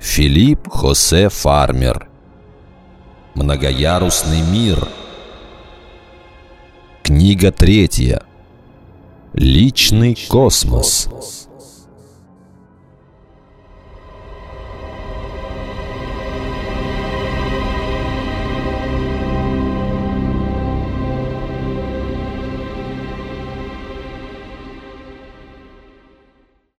Филипп Хосе Фармер. Многоярусный мир. Книга третья. Личный космос.